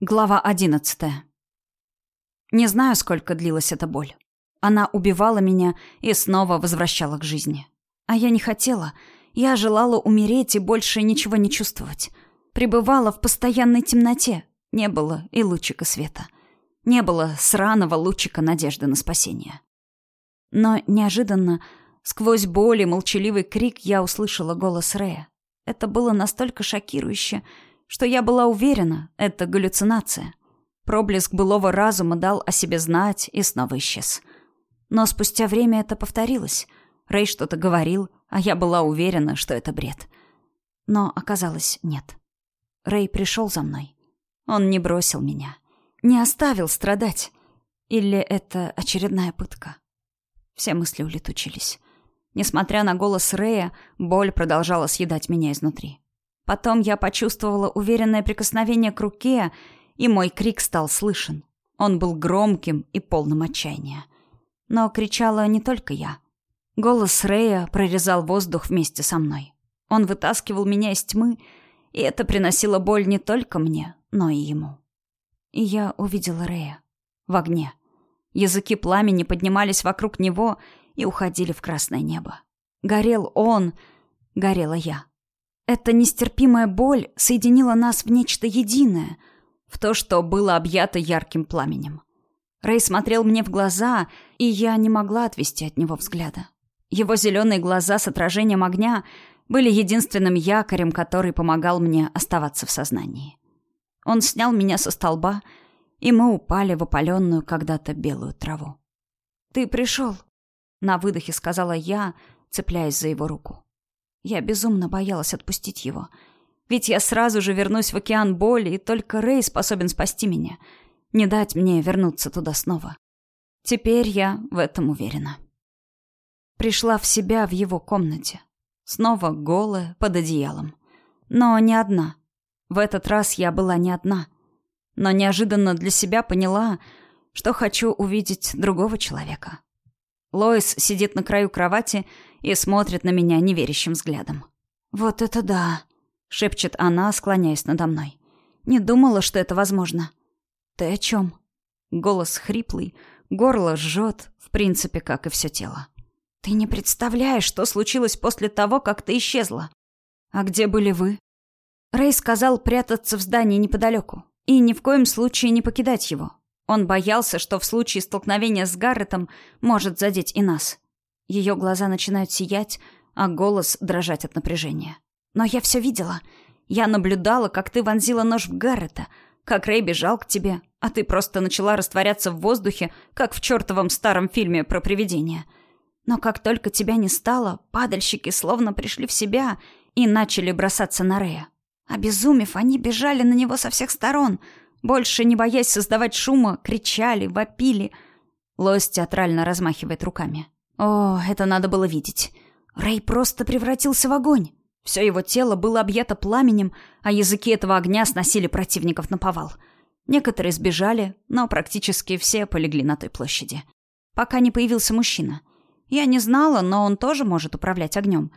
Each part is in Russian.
Глава одиннадцатая. Не знаю, сколько длилась эта боль. Она убивала меня и снова возвращала к жизни. А я не хотела. Я желала умереть и больше ничего не чувствовать. Пребывала в постоянной темноте. Не было и лучика света. Не было сраного лучика надежды на спасение. Но неожиданно, сквозь боль и молчаливый крик, я услышала голос Рея. Это было настолько шокирующе, что я была уверена, это галлюцинация. Проблеск былого разума дал о себе знать и снова исчез. Но спустя время это повторилось. Рэй что-то говорил, а я была уверена, что это бред. Но оказалось, нет. Рэй пришел за мной. Он не бросил меня. Не оставил страдать. Или это очередная пытка? Все мысли улетучились. Несмотря на голос Рэя, боль продолжала съедать меня изнутри. Потом я почувствовала уверенное прикосновение к руке, и мой крик стал слышен. Он был громким и полным отчаяния. Но кричала не только я. Голос Рея прорезал воздух вместе со мной. Он вытаскивал меня из тьмы, и это приносило боль не только мне, но и ему. И я увидела Рея в огне. Языки пламени поднимались вокруг него и уходили в красное небо. Горел он, горела я. Эта нестерпимая боль соединила нас в нечто единое, в то, что было объято ярким пламенем. Рэй смотрел мне в глаза, и я не могла отвести от него взгляда. Его зеленые глаза с отражением огня были единственным якорем, который помогал мне оставаться в сознании. Он снял меня со столба, и мы упали в опаленную когда-то белую траву. «Ты пришел», — на выдохе сказала я, цепляясь за его руку. Я безумно боялась отпустить его. Ведь я сразу же вернусь в океан боли, и только Рэй способен спасти меня. Не дать мне вернуться туда снова. Теперь я в этом уверена. Пришла в себя в его комнате. Снова голая, под одеялом. Но не одна. В этот раз я была не одна. Но неожиданно для себя поняла, что хочу увидеть другого человека. Лоис сидит на краю кровати и смотрит на меня неверящим взглядом. «Вот это да!» — шепчет она, склоняясь надо мной. «Не думала, что это возможно». «Ты о чем?» Голос хриплый, горло жжет, в принципе, как и все тело. «Ты не представляешь, что случилось после того, как ты исчезла. А где были вы?» Рэй сказал прятаться в здании неподалеку и ни в коем случае не покидать его. Он боялся, что в случае столкновения с Гарретом может задеть и нас. Ее глаза начинают сиять, а голос дрожать от напряжения. «Но я все видела. Я наблюдала, как ты вонзила нож в Гаррета, как Рэй бежал к тебе, а ты просто начала растворяться в воздухе, как в чертовом старом фильме про привидения. Но как только тебя не стало, падальщики словно пришли в себя и начали бросаться на Рэя. Обезумев, они бежали на него со всех сторон, больше не боясь создавать шума, кричали, вопили. Лось театрально размахивает руками. О, это надо было видеть. Рэй просто превратился в огонь. Все его тело было объято пламенем, а языки этого огня сносили противников на повал. Некоторые сбежали, но практически все полегли на той площади. Пока не появился мужчина. Я не знала, но он тоже может управлять огнем.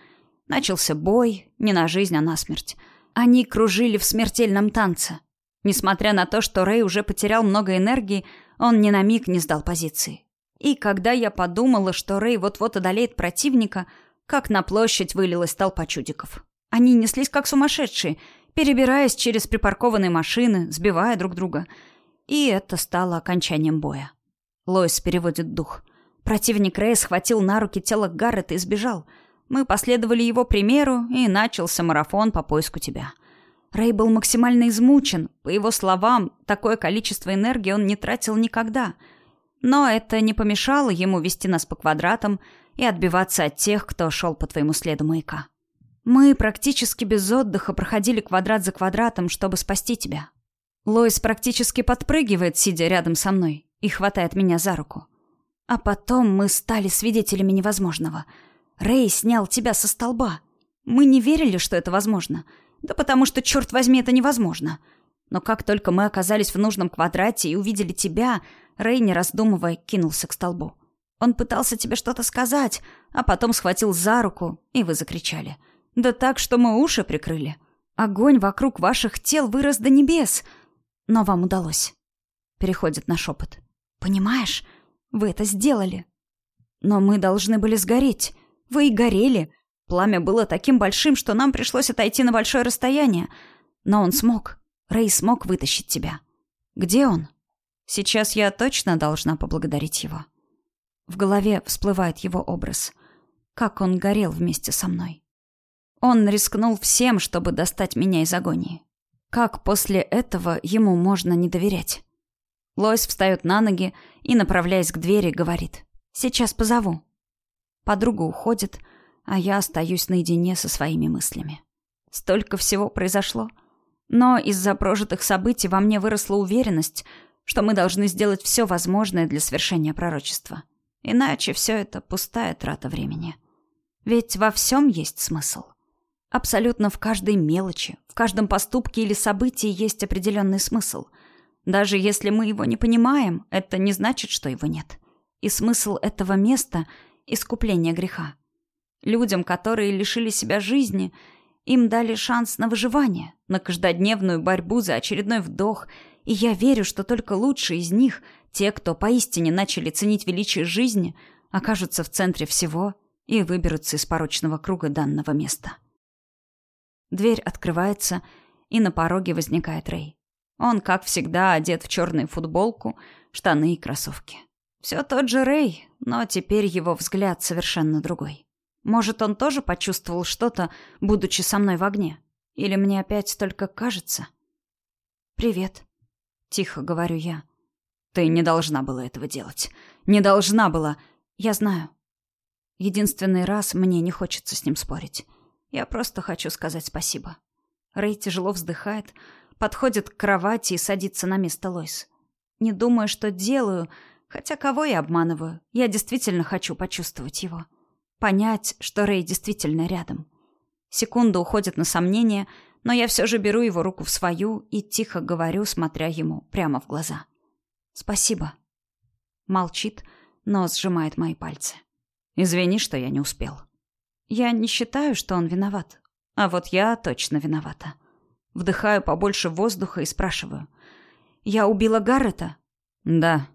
Начался бой, не на жизнь, а на смерть. Они кружили в смертельном танце. Несмотря на то, что Рэй уже потерял много энергии, он ни на миг не сдал позиции. И когда я подумала, что Рэй вот-вот одолеет противника, как на площадь вылилась толпа чудиков. Они неслись как сумасшедшие, перебираясь через припаркованные машины, сбивая друг друга. И это стало окончанием боя. Лоис переводит дух. Противник Рэй схватил на руки тело Гаррета и сбежал. Мы последовали его примеру, и начался марафон по поиску тебя. Рэй был максимально измучен. По его словам, такое количество энергии он не тратил никогда — но это не помешало ему вести нас по квадратам и отбиваться от тех, кто шел по твоему следу маяка. Мы практически без отдыха проходили квадрат за квадратом, чтобы спасти тебя. Лоис практически подпрыгивает, сидя рядом со мной, и хватает меня за руку. А потом мы стали свидетелями невозможного. Рэй снял тебя со столба. Мы не верили, что это возможно. Да потому что, черт возьми, это невозможно. Но как только мы оказались в нужном квадрате и увидели тебя, Рэй, не раздумывая, кинулся к столбу. Он пытался тебе что-то сказать, а потом схватил за руку, и вы закричали. Да так, что мы уши прикрыли. Огонь вокруг ваших тел вырос до небес. Но вам удалось. Переходит на шепот. Понимаешь, вы это сделали. Но мы должны были сгореть. Вы и горели. Пламя было таким большим, что нам пришлось отойти на большое расстояние. Но он смог. Рэй смог вытащить тебя. Где он? Сейчас я точно должна поблагодарить его. В голове всплывает его образ. Как он горел вместе со мной. Он рискнул всем, чтобы достать меня из агонии. Как после этого ему можно не доверять? Лойс встает на ноги и, направляясь к двери, говорит. «Сейчас позову». Подруга уходит, а я остаюсь наедине со своими мыслями. Столько всего произошло. Но из-за прожитых событий во мне выросла уверенность, что мы должны сделать все возможное для свершения пророчества. Иначе все это пустая трата времени. Ведь во всем есть смысл. Абсолютно в каждой мелочи, в каждом поступке или событии есть определенный смысл. Даже если мы его не понимаем, это не значит, что его нет. И смысл этого места — искупление греха. Людям, которые лишили себя жизни, им дали шанс на выживание, на каждодневную борьбу за очередной вдох, и я верю, что только лучшие из них, те, кто поистине начали ценить величие жизни, окажутся в центре всего и выберутся из порочного круга данного места. Дверь открывается, и на пороге возникает Рэй. Он, как всегда, одет в черную футболку, штаны и кроссовки. Все тот же Рэй, но теперь его взгляд совершенно другой. Может, он тоже почувствовал что-то, будучи со мной в огне? Или мне опять только кажется? «Привет», — тихо говорю я. «Ты не должна была этого делать. Не должна была. Я знаю». Единственный раз мне не хочется с ним спорить. Я просто хочу сказать спасибо. Рэй тяжело вздыхает, подходит к кровати и садится на место Лойс. Не думаю, что делаю, хотя кого я обманываю. Я действительно хочу почувствовать его. Понять, что Рэй действительно рядом. Секунда уходит на сомнение, но я все же беру его руку в свою и тихо говорю, смотря ему прямо в глаза. «Спасибо». Молчит, но сжимает мои пальцы. «Извини, что я не успел». Я не считаю, что он виноват. А вот я точно виновата. Вдыхаю побольше воздуха и спрашиваю. «Я убила Гаррета?» «Да».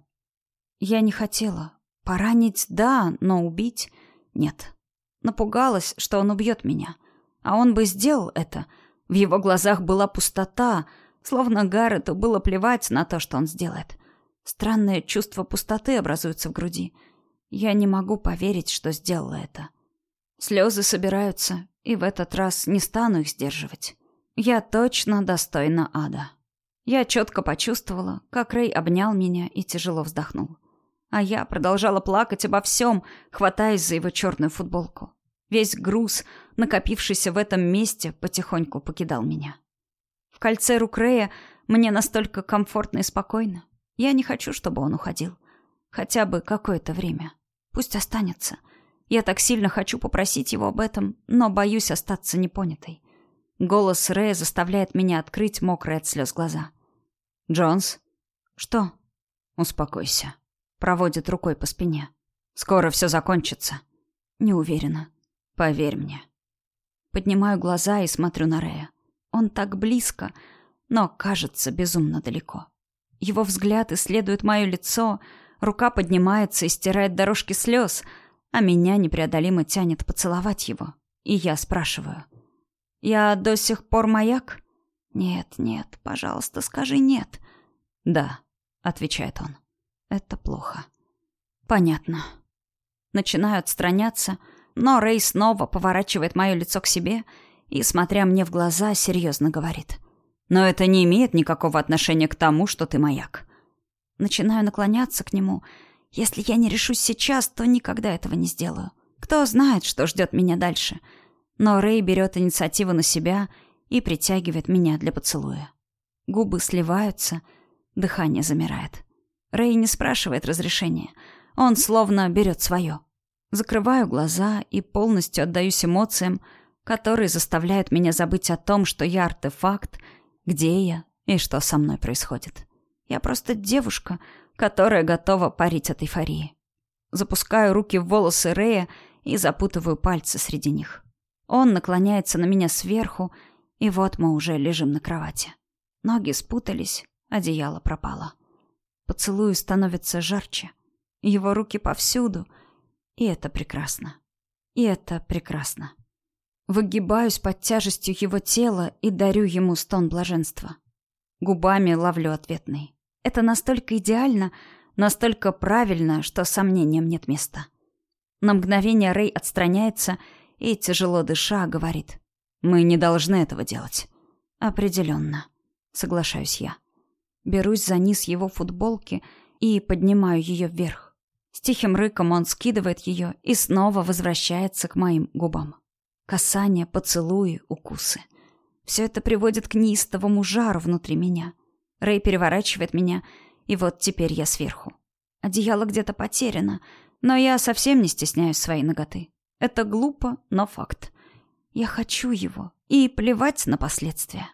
«Я не хотела. Поранить — да, но убить нет. Напугалась, что он убьет меня. А он бы сделал это. В его глазах была пустота, словно Гаррету было плевать на то, что он сделает. Странное чувство пустоты образуется в груди. Я не могу поверить, что сделала это. Слезы собираются, и в этот раз не стану их сдерживать. Я точно достойна ада. Я четко почувствовала, как Рэй обнял меня и тяжело вздохнул. А я продолжала плакать обо всем, хватаясь за его черную футболку. Весь груз, накопившийся в этом месте, потихоньку покидал меня. В кольце рук Рэя мне настолько комфортно и спокойно. Я не хочу, чтобы он уходил. Хотя бы какое-то время. Пусть останется. Я так сильно хочу попросить его об этом, но боюсь остаться непонятой. Голос Рэя заставляет меня открыть мокрые от слез глаза. «Джонс?» «Что?» «Успокойся». Проводит рукой по спине. «Скоро все закончится». «Не уверена». «Поверь мне». Поднимаю глаза и смотрю на Рэя. Он так близко, но кажется безумно далеко. Его взгляд исследует мое лицо, рука поднимается и стирает дорожки слез, а меня непреодолимо тянет поцеловать его. И я спрашиваю. «Я до сих пор маяк?» «Нет, нет, пожалуйста, скажи нет». «Да», — отвечает он. Это плохо. Понятно. Начинаю отстраняться, но Рэй снова поворачивает мое лицо к себе и, смотря мне в глаза, серьезно говорит. «Но это не имеет никакого отношения к тому, что ты маяк». Начинаю наклоняться к нему. Если я не решусь сейчас, то никогда этого не сделаю. Кто знает, что ждет меня дальше. Но Рэй берет инициативу на себя и притягивает меня для поцелуя. Губы сливаются, дыхание замирает. Рэй не спрашивает разрешения. Он словно берет свое. Закрываю глаза и полностью отдаюсь эмоциям, которые заставляют меня забыть о том, что я артефакт, где я и что со мной происходит. Я просто девушка, которая готова парить от эйфории. Запускаю руки в волосы Рэя и запутываю пальцы среди них. Он наклоняется на меня сверху, и вот мы уже лежим на кровати. Ноги спутались, Одеяло пропало. Поцелую становится жарче. Его руки повсюду. И это прекрасно. И это прекрасно. Выгибаюсь под тяжестью его тела и дарю ему стон блаженства. Губами ловлю ответный. Это настолько идеально, настолько правильно, что сомнениям нет места. На мгновение Рэй отстраняется и, тяжело дыша, говорит. «Мы не должны этого делать». «Определенно», — соглашаюсь я. Берусь за низ его футболки и поднимаю ее вверх. С тихим рыком он скидывает ее и снова возвращается к моим губам. Касания, поцелуи, укусы. Все это приводит к неистовому жару внутри меня. Рэй переворачивает меня, и вот теперь я сверху. Одеяло где-то потеряно, но я совсем не стесняюсь своей ноготы. Это глупо, но факт. Я хочу его, и плевать на последствия.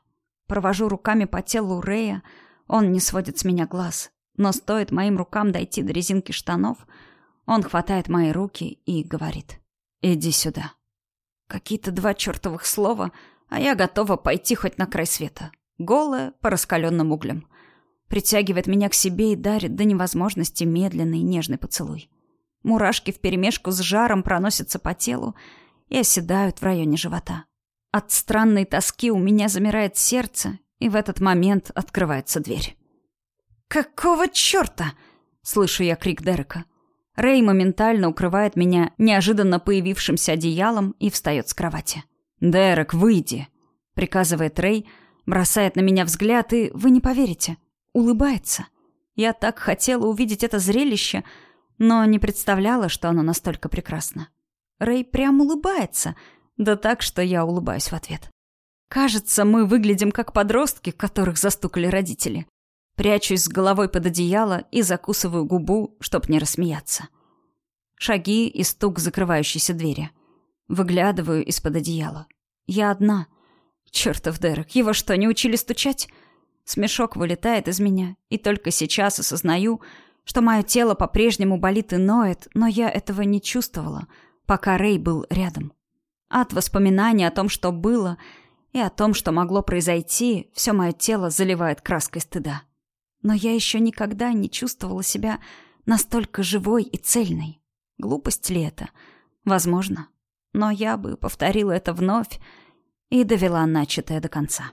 Провожу руками по телу Рэя, он не сводит с меня глаз. Но стоит моим рукам дойти до резинки штанов, он хватает мои руки и говорит «Иди сюда». Какие-то два чертовых слова, а я готова пойти хоть на край света. Голая, по раскаленным углям. Притягивает меня к себе и дарит до невозможности медленный нежный поцелуй. Мурашки вперемешку с жаром проносятся по телу и оседают в районе живота. От странной тоски у меня замирает сердце, и в этот момент открывается дверь. «Какого черта?» — слышу я крик Дерека. Рэй моментально укрывает меня неожиданно появившимся одеялом и встает с кровати. «Дерек, выйди!» — приказывает Рэй, бросает на меня взгляд и, вы не поверите, улыбается. Я так хотела увидеть это зрелище, но не представляла, что оно настолько прекрасно. Рэй прям улыбается, да так, что я улыбаюсь в ответ. Кажется, мы выглядим как подростки, которых застукали родители. Прячусь с головой под одеяло и закусываю губу, чтоб не рассмеяться. Шаги и стук закрывающейся двери. Выглядываю из-под одеяла. Я одна. Чертов Дерек, его что, не учили стучать? Смешок вылетает из меня, и только сейчас осознаю, что мое тело по-прежнему болит и ноет, но я этого не чувствовала, пока Рэй был рядом. От воспоминаний о том, что было, и о том, что могло произойти, все мое тело заливает краской стыда. Но я еще никогда не чувствовала себя настолько живой и цельной. Глупость ли это? Возможно. Но я бы повторила это вновь и довела начатое до конца.